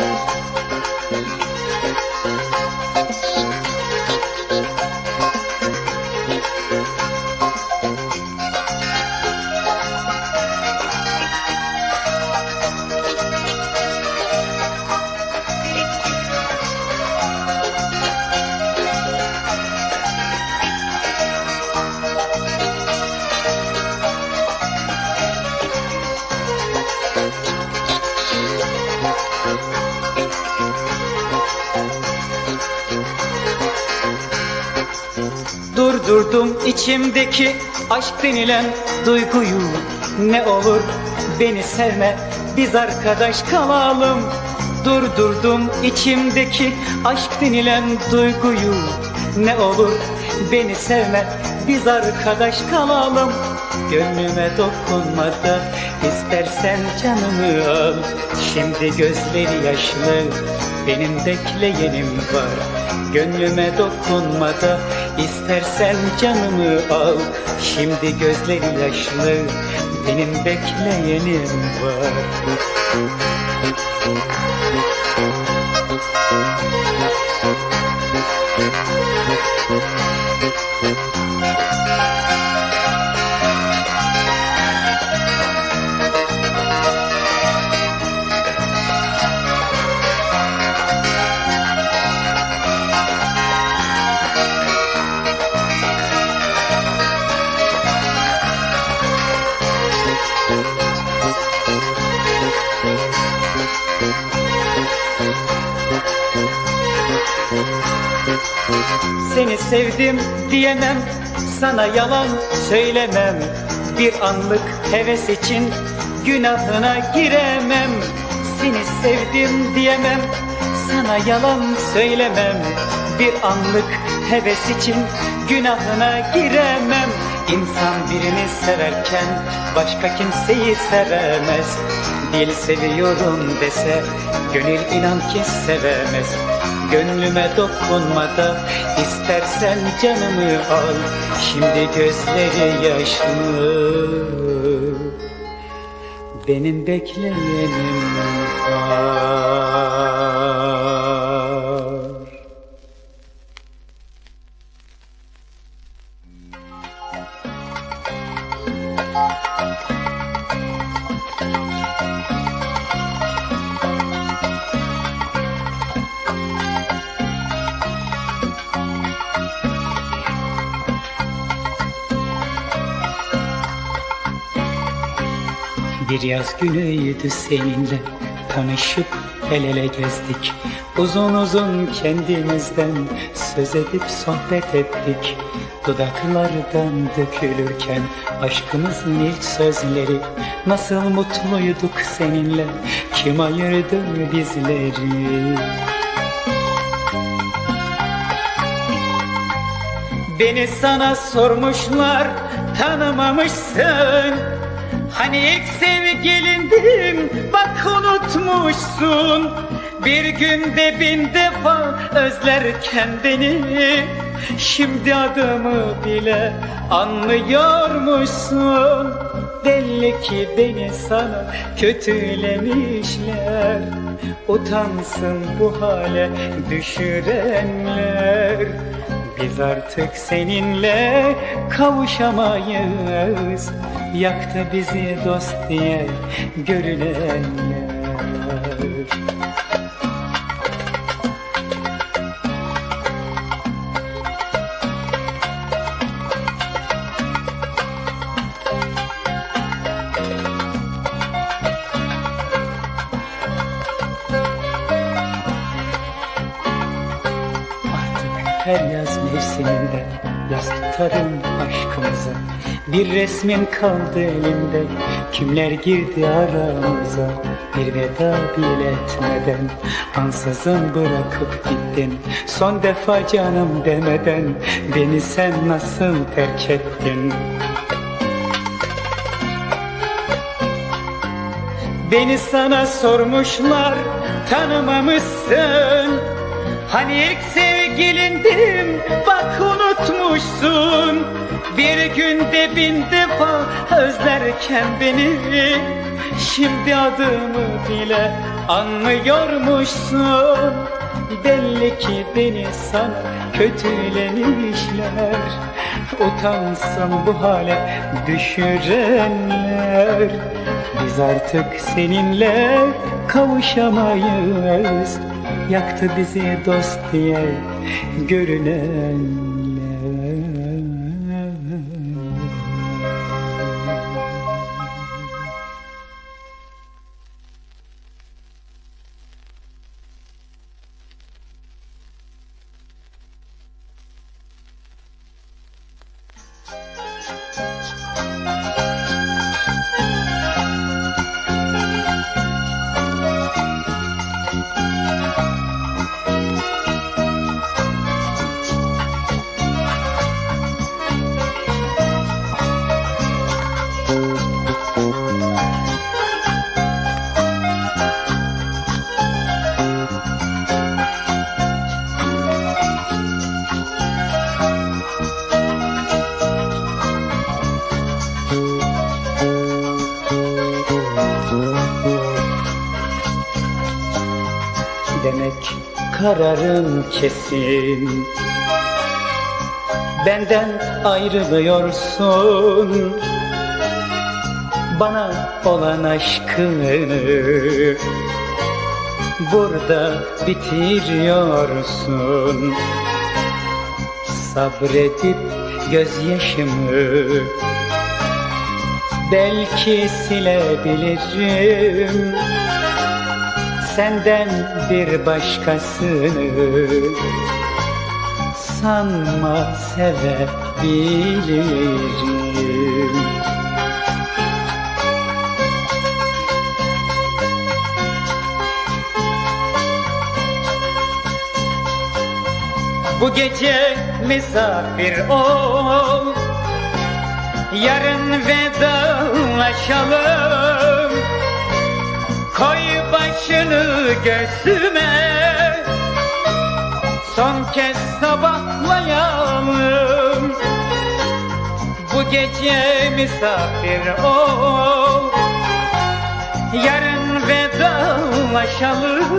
Durdurdum içimdeki aşk denilen duyguyu Ne olur beni sevme. Biz arkadaş kalalım. Durdurdum içimdeki aşk denilen duyguyu. Ne olur beni sevme. Biz arkadaş kalalım. Gönlüme dokunma da istersen canımı al. Şimdi gözleri yaşlı benim bekleyenim var. Gönlüme dokunma da istersen canımı al Şimdi gözleri yaşlı benim bekleyenim var sevdim diyemem. Sana yalan söylemem. Bir anlık heves için Günahına giremem. Seni sevdim diyemem. Sana yalan söylemem. Bir anlık heves için Günahına giremem. İnsan birini severken Başka kimseyi sevemez. Dil seviyorum dese Gönül inan ki sevemez Gönlüme dokunma da istersen canımı al. Şimdi gözleri yaşlı. Benim bekleyenim var Bir yaz günüydü seninle. Tanışıp el ele gezdik. Uzun uzun kendimizden söz edip sohbet ettik. Dudaklardan dökülürken aşkımızın ilk sözleri. Nasıl mutluyduk seninle. Kim ayırdı bizleri? Beni sana sormuşlar tanımamışsın Hani ilk sevgilindim bak unutmuşsun. Bir günde bin defa özlerken beni Şimdi adımı bile anlıyormuşsun. Belli ki beni sana kötülemişler. Utansın bu hale düşürenler. Biz artık seninle kavuşamayız Yaktı bizi dost diye görünenler Artık her yaz mevsiminde aşkımıza Bir resmin kaldı elimde. Kimler girdi aramıza? Bir veda bile etmeden. Ansızın bırakıp gittin. Son defa canım demeden. Beni sen nasıl terk ettin? Beni sana sormuşlar tanımamışsın. Hani ilk sevgilindim bak unutmuşsun Bir günde bin defa özlerken beni Şimdi adımı bile anlıyormuşsun. Belli ki beni sana kötülemişler. Utansam bu hale düşürenler. Biz artık seninle kavuşamayız. Yaktı bizi dost diye görünenler kesin Benden ayrılıyorsun. Bana olan aşkını Burada bitiriyorsun. Sabredip gözyaşımı Belki silebilirim senden bir başkasını sanma sevebilirim. Bu gece misafir ol Yarın vedalaşalım. Koy başını göğsüme. Son kez sabahlayalım. Bu gece misafir ol. Yarın vedalaşalım.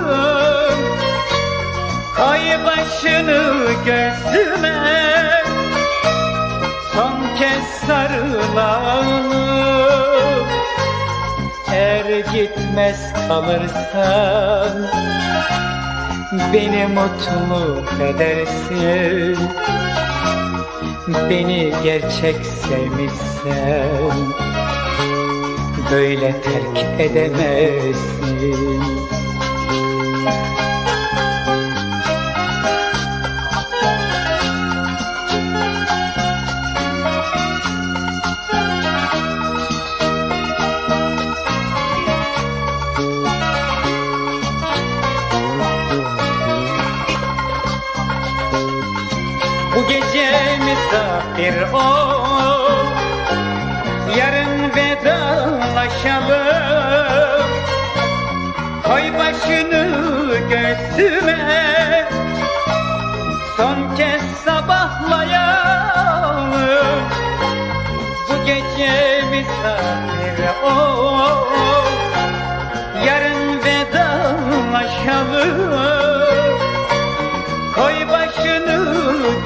Koy başını göğsüme. Son kez sarılalım Er gitmez kalırsan Beni mutlu edersin. Beni gerçek sevmişsen Böyle terk edemezsin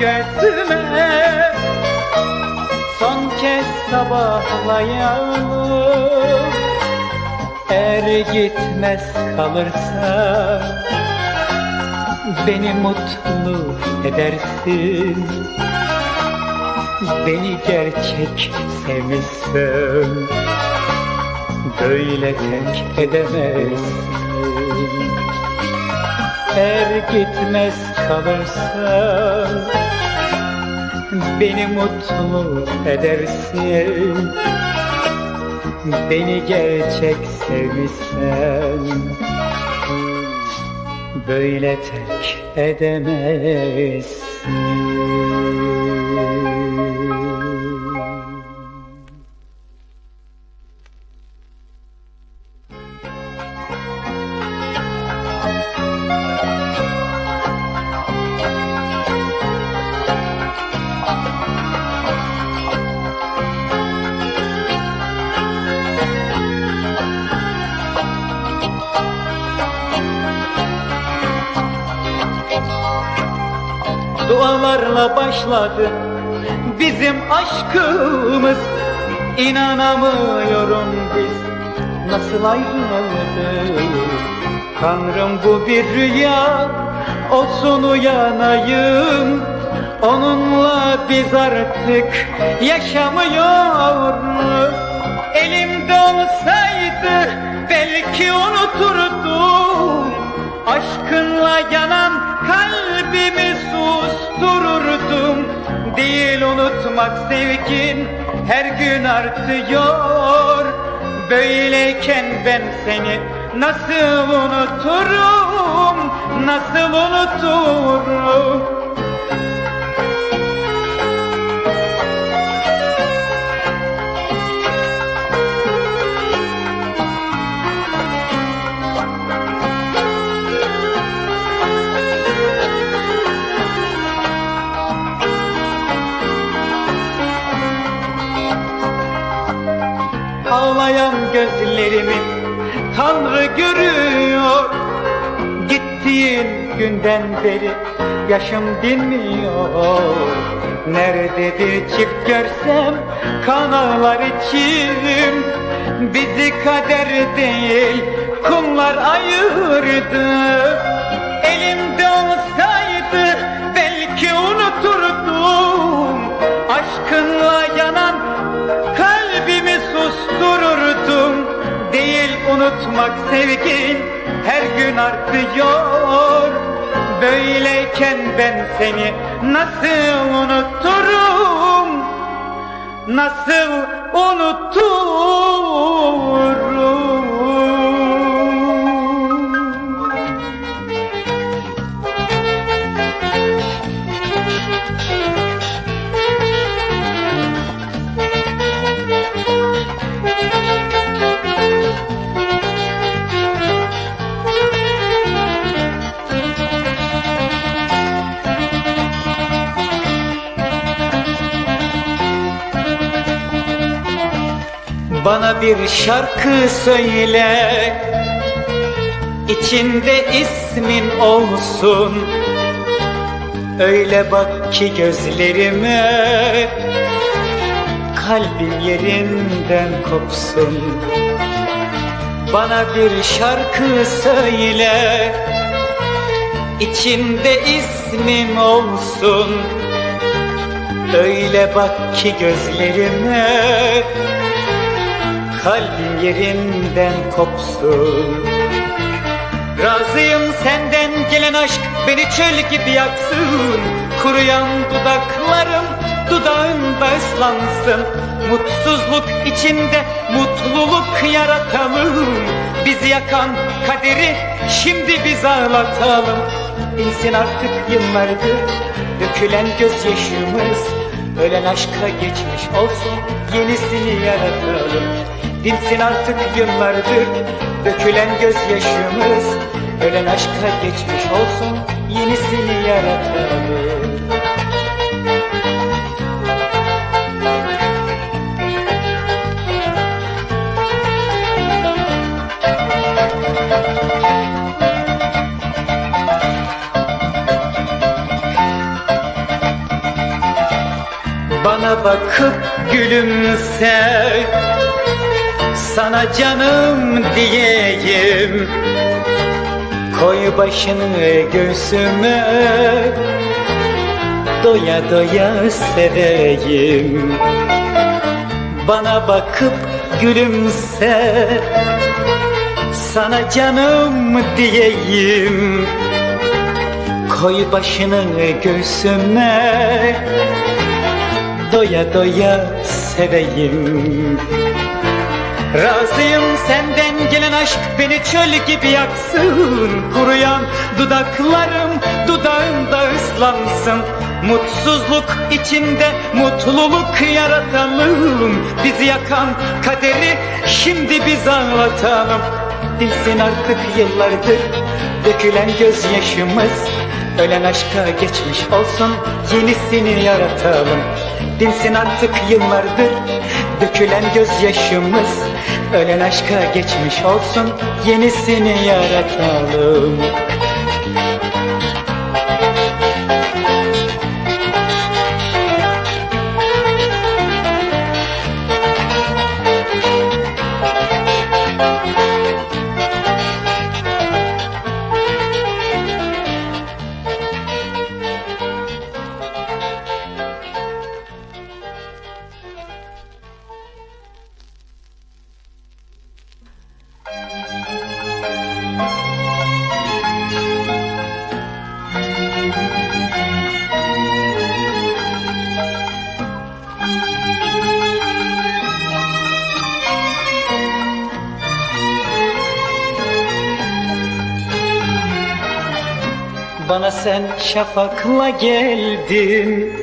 göğsüme Son kez sabahlayalım. Er gitmez kalırsa Beni mutlu edersin. Beni gerçek sevmişsen Böyle terk edemezsin. Er gitmez kalırsan Beni mutlu edersin. Beni gerçek sevmişsen. Böyle terk edemezsin ayrıldık Tanrım bu bir rüya olsun uyanayım. Onunla biz artık yaşamıyoruz Elimde olsaydı belki unuturdum. Aşkınla yanan kalbimi sustururdum. Değil unutmak sevgin her gün artıyor Böyleyken ben seni nasıl unuturum Nasıl unuturum gözlerimi Tanrı görüyor Gittiğin günden beri yaşım dinmiyor Nerede bir çift görsem kan ağlar içim Bizi kader değil kumlar ayırdı Elimde olsaydı belki unuturdum Aşkınla yanan unutmak sevgin her gün artıyor. Böyleyken ben seni nasıl unuturum? Nasıl unuturum Bana bir şarkı söyle. İçinde ismin olsun. Öyle bak ki gözlerime. Kalbim yerinden kopsun. Bana bir şarkı söyle. İçinde ismin olsun. Öyle bak ki gözlerime kalbim yerinden kopsun. Razıyım senden gelen aşk beni çöl gibi yaksın. Kuruyan dudaklarım dudağında ıslansın Mutsuzluk içinde mutluluk yaratalım Bizi yakan kaderi şimdi biz ağlatalım. Bilsin artık yıllardır dökülen gözyaşımız. Ölen aşka geçmiş olsun yenisini yaratalım Dinsin artık yıllardır dökülen gözyaşımız. Ölen aşka geçmiş olsun yenisini yaratalım Bana bakıp gülümse Sana canım diyeyim. Koy başını göğsüme Doya doya seveyim. Bana bakıp gülümse Sana canım diyeyim. Koy başını göğsüme Doya doya seveyim Razıyım senden gelen aşk beni çöl gibi yaksın. Kuruyan dudaklarım dudağında ıslansın. Mutsuzluk içinde mutluluk yaratalım. Bizi yakan kaderi şimdi biz ağlatalım Bilsin artık yıllardır dökülen gözyaşımız. Ölen aşka geçmiş olsun yenisini yaratalım. Dinsin artık yıllardır dökülen gözyaşımız Ölen aşka geçmiş olsun yenisini yaratalım Bana sen şafakla geldin.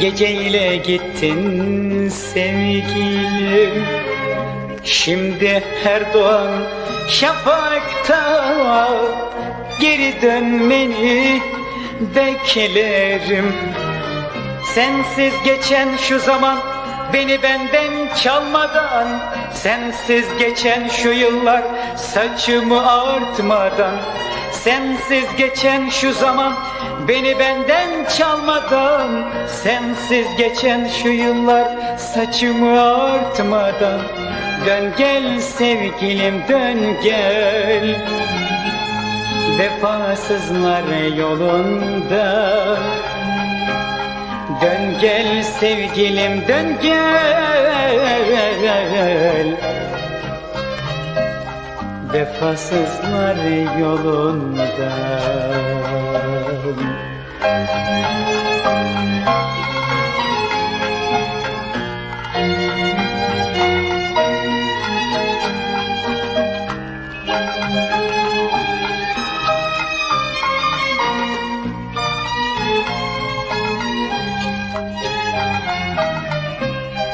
Geceyle gittin sevgilim Şimdi her doğan şafakta Geri dönmeni beklerim. Sensiz geçen şu zaman Beni benden çalmadan Sensiz geçen şu yıllar Saçımı artmadan Sensiz geçen şu zaman Beni benden çalmadan Sensiz geçen şu yıllar Saçımı artmadan. Dön gel sevgilim dön gel. Vefasızlar yolunda. Dön gel sevgilim dön gel Vefasızlar yolunda.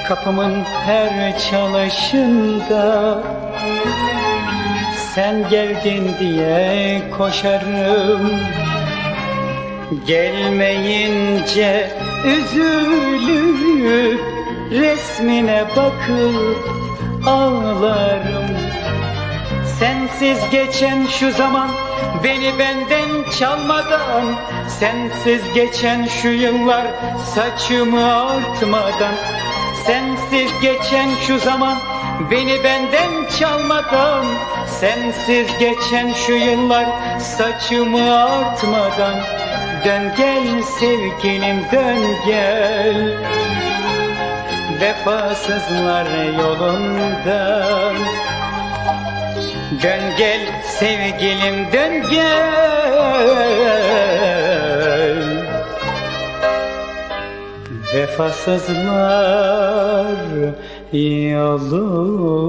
Kapımın her çalışında Sen geldin diye koşarım. Gelmeyince üzülüp Resmine bakıp ağlarım. Sensiz geçen şu zaman Beni benden çalmadan Sensiz geçen şu yıllar Saçımı artmadan Sensiz geçen şu zaman Beni benden çalmadan Sensiz geçen şu yıllar Saçımı artmadan. Dön gel sevgilim dön gel. Vefasızlar yolundan Dön gel sevgilim dön gel. Vefasızlar yolunda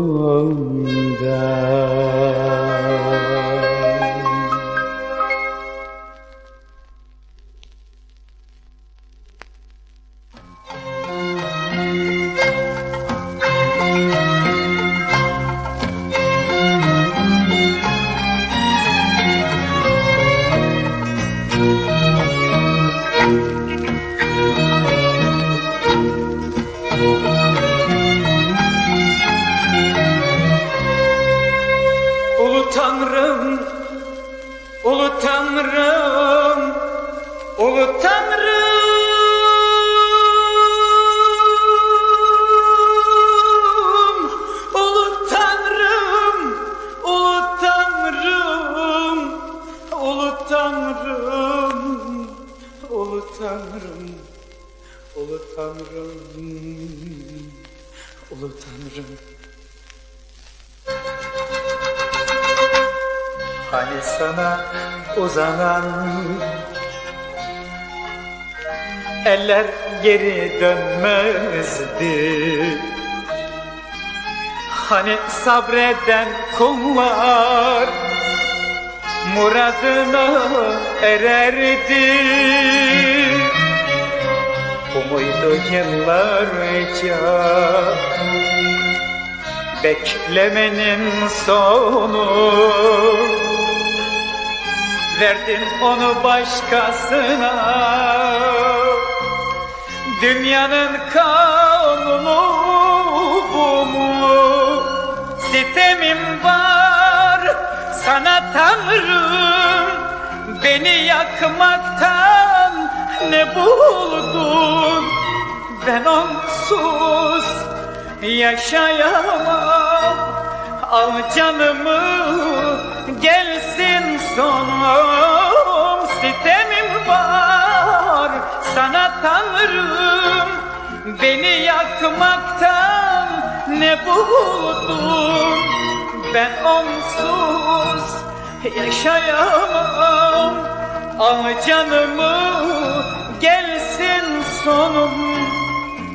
Tanrım, Ulu Tanrım. Hani sana uzanan Eller geri dönmezdi? Hani sabreden kullar Muradına ererdi Bu muydu yıllarca Beklemenin sonu. Verdin onu başkasına. Dünyanın kanunu bu mu? Sitemim var sana Tanrım. Beni yakmaktan ne buldun? Ben onsuz yaşayamam. Al canımı gelsin sonum. Sitemim var sana Tanrım Beni yakmaktan ne buldun? Ben onsuz yaşayamam Al canımı gelsin sonum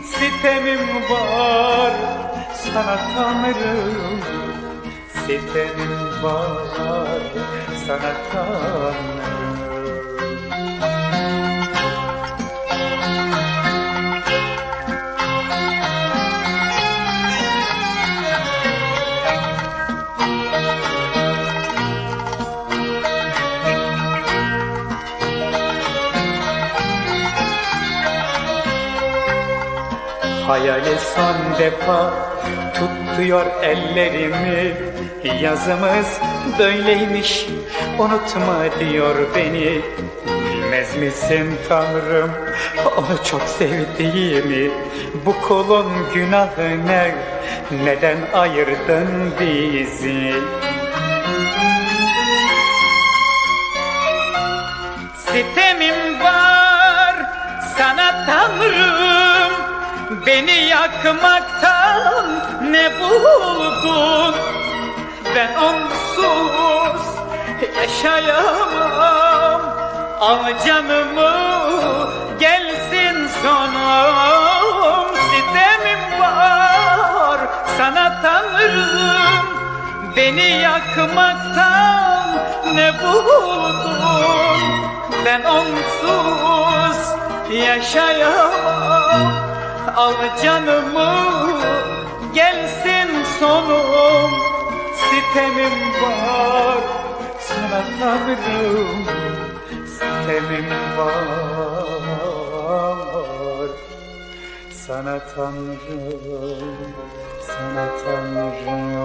Sitemim var sana Tanrım Sitemim var sana tanrım Son defa tutuyor ellerimi. Yazımız böyleymiş unutma diyor beni. Bilmez misin Tanrım onu çok sevdiğimi? Bu kulun günahı ne? Neden ayırdın bizi Beni yakmaktan ne buldun? Ben onsuz yaşayamam. Al canımı gelsin sonum. Sitemim var sana Tanrım Beni yakmaktan ne buldun? Ben onsuz yaşayamam Al canımı gelsin sonum. Sitemim var sana tanrım. Sitemim var sana tanrım. Sana tanrım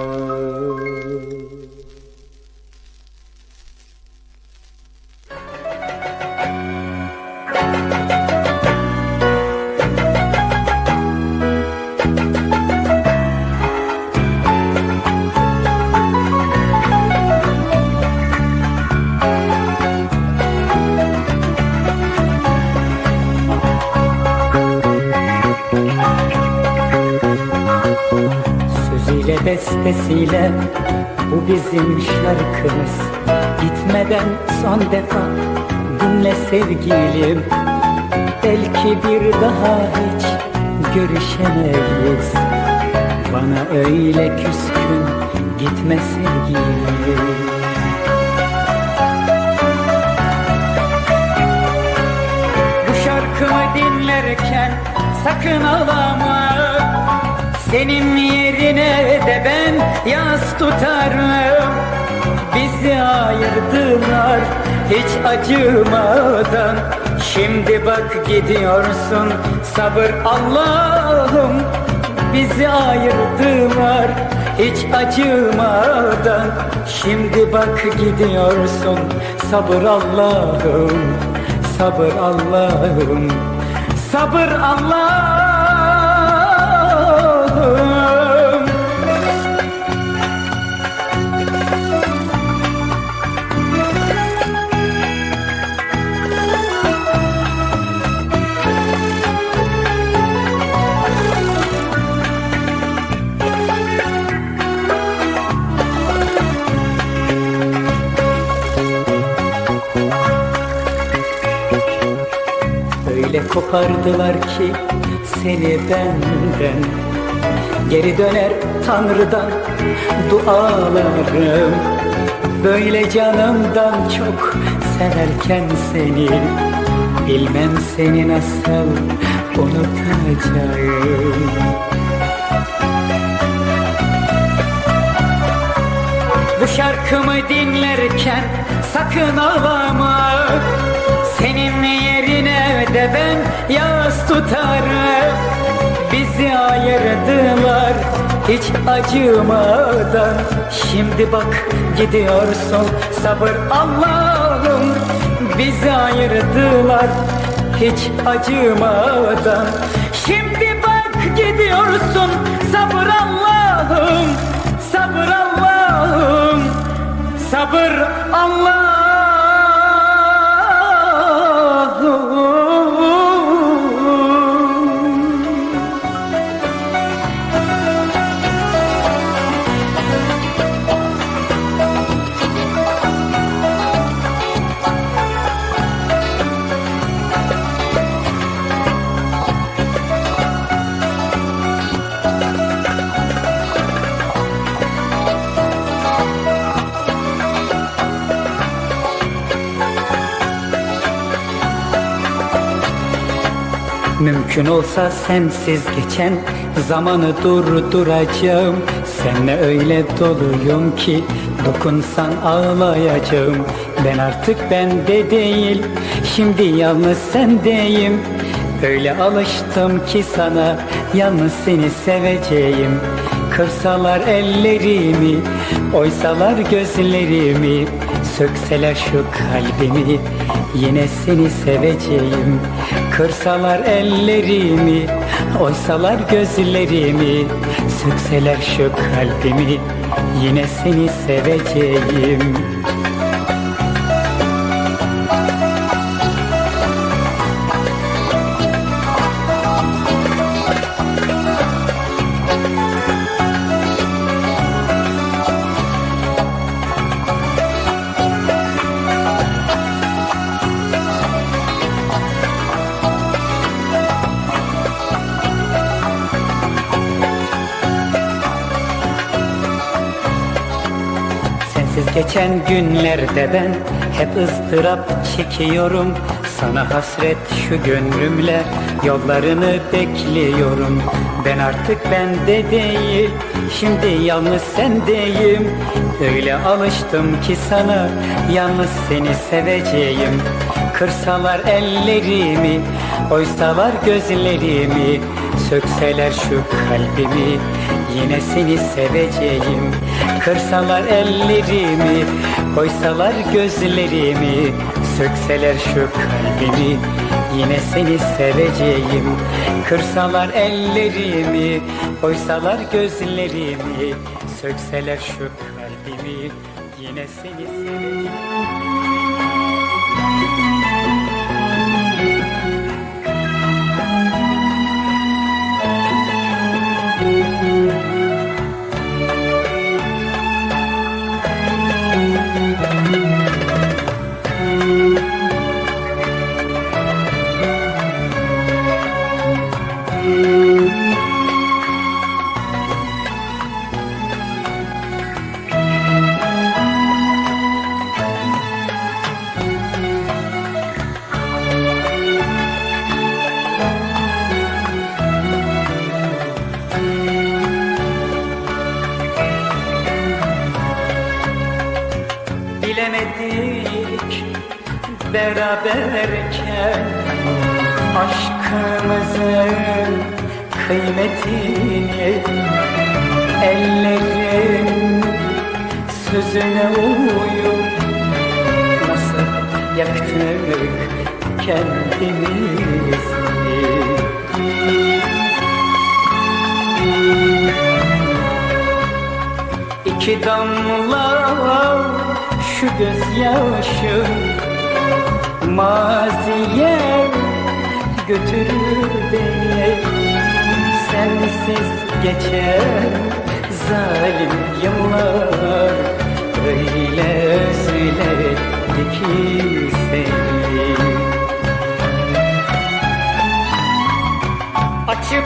bestesiyle bu bizim şarkımız. Gitmeden son defa dinle sevgilim. Belki bir daha hiç görüşemeyiz. Bana öyle küskün gitme sevgilim. Bu şarkımı dinlerken sakın ağlama senin yerine de ben yas tutarım. Bizi ayırdılar hiç acımadan. Şimdi bak gidiyorsun sabır Allah'ım. Bizi ayırdılar hiç acımadan. Şimdi bak gidiyorsun sabır Allah'ım. Sabır Allah'ım. Sabır Allah'ım kopardılar ki seni benden. Geri döner Tanrı'dan dualarım. Böyle canımdan çok severken seni Bilmem seni nasıl unutacağım. Bu şarkımı dinlerken sakın ağlama. Senin yerine de ben yas tutarım. Bizi ayırdılar hiç acımadan. Şimdi bak gidiyorsun sabır Allah'ım. Bizi ayırdılar hiç acımadan. Şimdi bak gidiyorsun sabır Allah'ım. Sabır Allah'ım Sabır Allah'ım Oh. Mümkün olsa sensiz geçen zamanı durduracağım. Senle öyle doluyum ki dokunsan ağlayacağım. Ben artık bende değil şimdi yalnız sendeyim. Öyle alıştım ki sana yalnız seni seveceğim. Kırsalar ellerimi, oysalar gözlerimi. Sökseler şu kalbimi, yine seni seveceğim Kırsalar ellerimi, oysalar gözlerimi Sökseler şu kalbimi, yine seni seveceğim geçen günlerde ben hep ızdırap çekiyorum. Sana hasret şu gönlümle yollarını bekliyorum. Ben artık bende değil şimdi yalnız sendeyim Öyle alıştım ki sana yalnız seni seveceğim. Kırsalar ellerimi, oysalar gözlerimi. Sökseler şu kalbimi, yine seni seveceğim. Kırsalar ellerimi, koysalar gözlerimi. Sökseler şu kalbimi, yine seni seveceğim. Kırsalar ellerimi, koysalar gözlerimi. Sökseler şu kalbimi, yine seni seveceğim beraberken Aşkımızın kıymetini Ellerin sözüne uyup Nasıl yaktık kendimizi. İki damla şu gözyaşı Maziye götürür beni. Sensiz geçer zalim yıllar. Öyle özledik ki seni. Açıp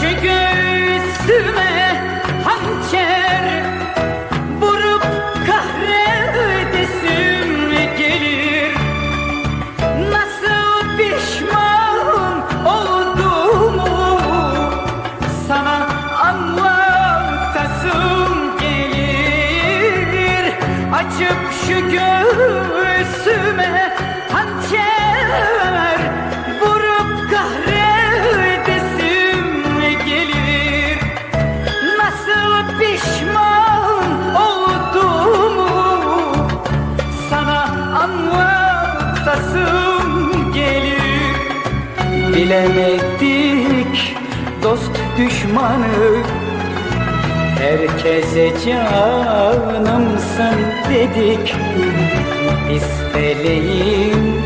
şu göğsüme göğsüme hançer Vurup kahredesim gelir? Nasıl pişman olduğumu Sana anlatasım gelir? Bilemedik dost düşmanı Herkese canımsın dedik. Biz feleğin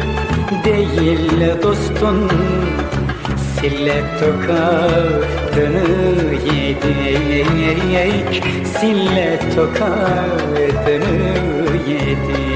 değil dostun Sille tokadını yedik. Sille tokadını yedik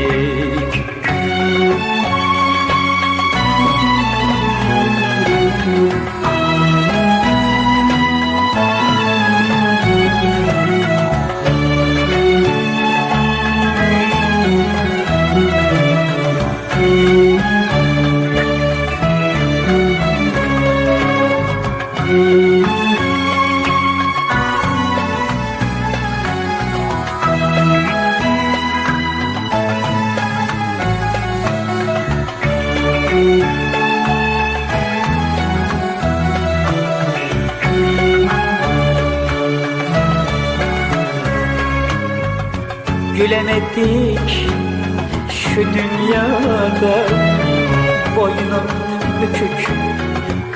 Ölmedik şu dünyada. Boynum bükük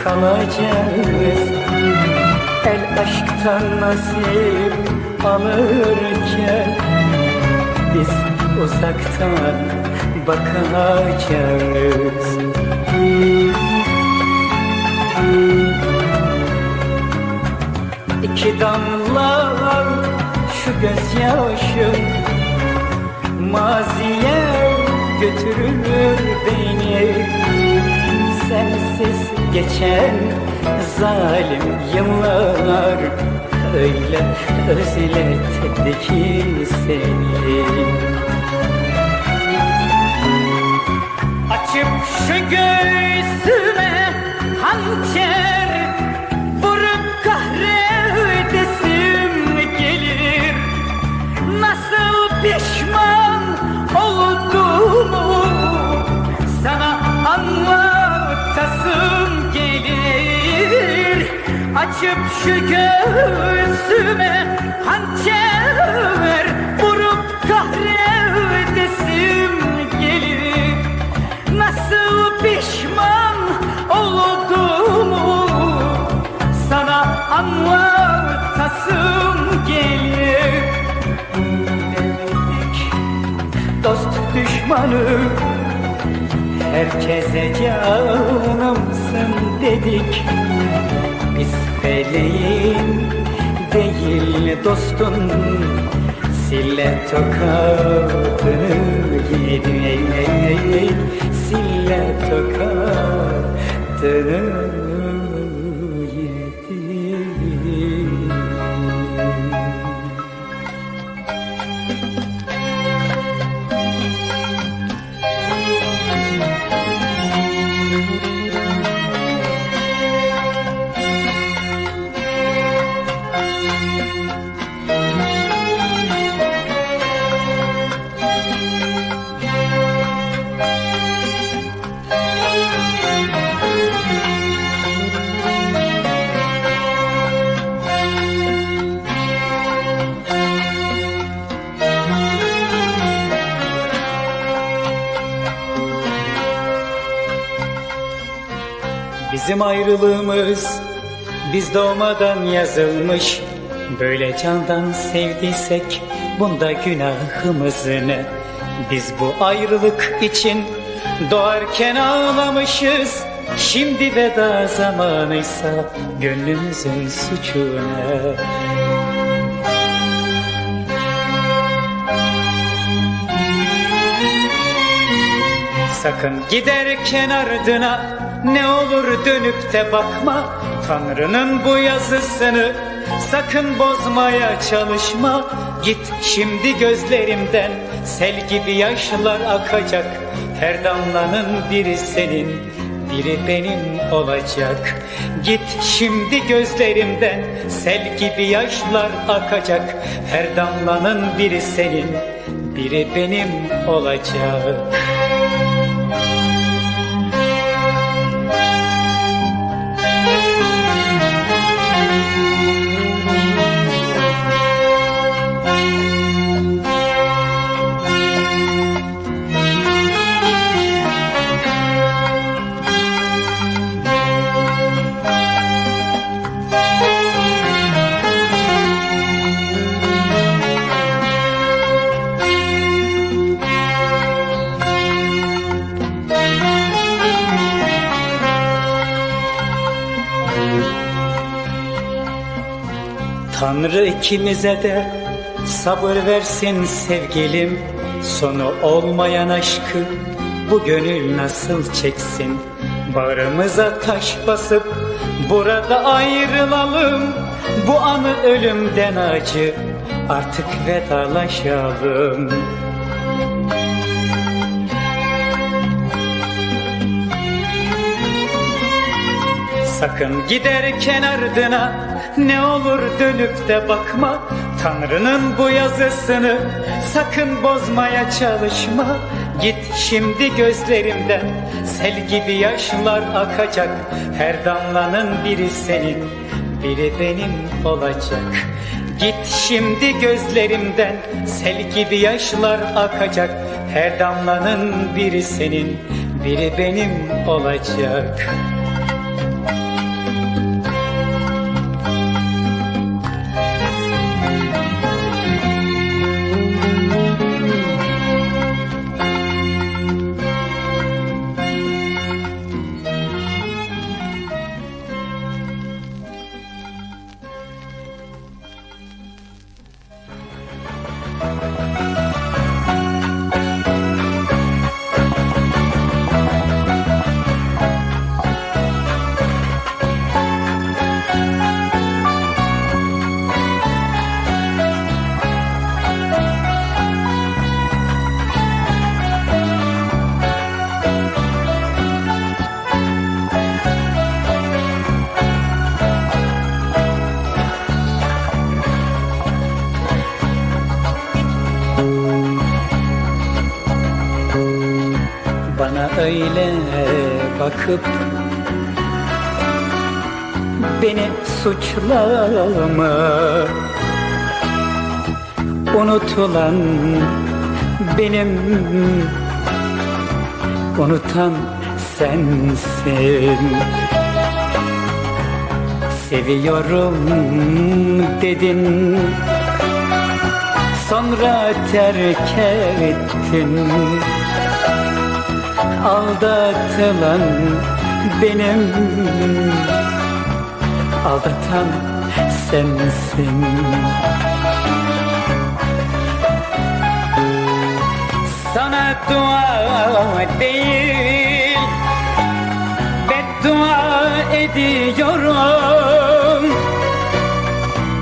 kalacağız El aşktan nasip alırken Biz uzaktan bakacağız. İki damla şu gözyaşım Maziye götürür beni. Sensiz geçen zalim yıllar Öyle özletti ki seni. Açıp şu göğsüme hançer Açıp şu göğsüme hançer Vurup kahredesim gelir Nasıl pişman olduğumu Sana anlatasım gelir Demedik dost düşmanı Herkese canımsın dedik Biz feleğin değil dostun Sille tokadını yedik Sille tokadını Bizim ayrılığımız biz doğmadan yazılmış. Böyle candan sevdiysek bunda günahımız ne? Biz bu ayrılık için doğarken ağlamışız. Şimdi veda zamanıysa gönlümüzün suçu ne? Sakın giderken ardına ne olur dönüp de bakma. Tanrı'nın bu yazısını sakın bozmaya çalışma. Git şimdi gözlerimden sel gibi yaşlar akacak. Her damlanın biri senin biri benim olacak. Git şimdi gözlerimden sel gibi yaşlar akacak. Her damlanın biri senin biri benim olacak ikimize de sabır versin sevgilim. Sonu olmayan aşkı bu gönül nasıl çeksin? Bağrımıza taş basıp burada ayrılalım. Bu anı ölümden acı artık vedalaşalım Sakın giderken ardına ne olur dönüp de bakma. Tanrı'nın bu yazısını sakın bozmaya çalışma. Git şimdi gözlerimden sel gibi yaşlar akacak. Her damlanın biri senin biri benim olacak. Git şimdi gözlerimden sel gibi yaşlar akacak. Her damlanın biri senin biri benim olacak suçlama Unutulan benim Unutan sensin. Seviyorum dedin Sonra terk ettin. Aldatılan benim Aldatan sensin. Sana dua değil Beddua ediyorum.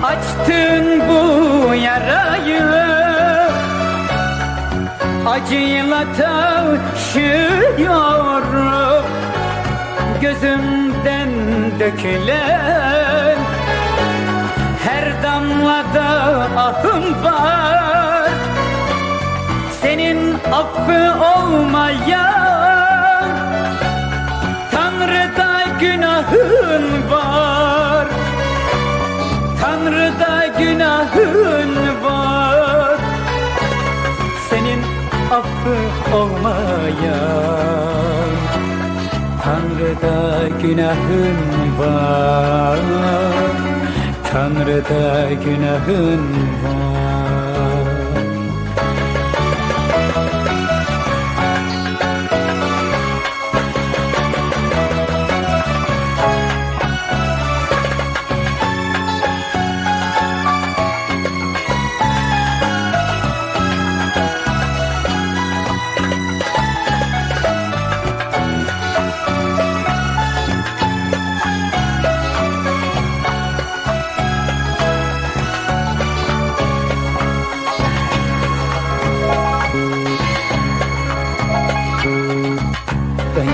Açtın bu yarayı Acıyla taşıyorum Gözümden dökülen Her damlada ahım var. Senin affı olmayan Tanrı'da günahın var. Tanrı'da günahın var. Senin affı olmayan Tanrı'da günahın var. Tanrı'da günahın var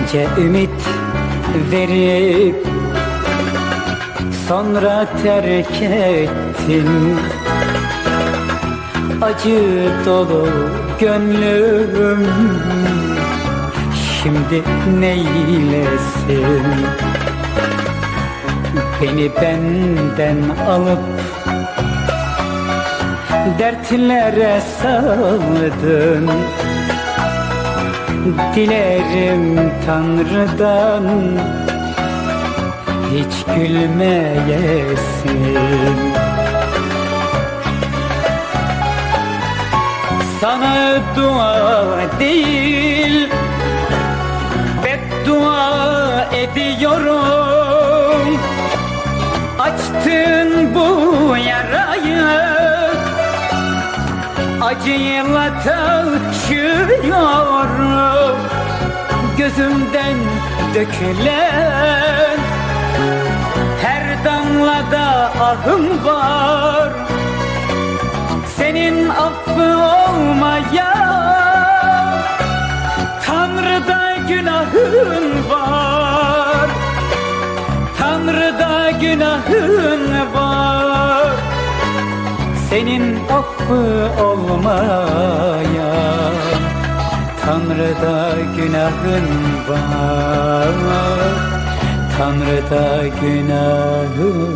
Önce ümit verip Sonra terk ettin. Acı dolu gönlüm Şimdi neylesin? Beni benden alıp Dertlere saldın Dilerim Tanrı'dan. Hiç gülmeyesin. Sana dua değil beddua ediyorum acıyla taşıyorum Gözümden dökülen her damlada ahım var. Senin affı olmayan Tanrı'da günahın var. Tanrı'da günahın var senin affı olmayan Tanrı'da günahın var. Tanrı'da günahın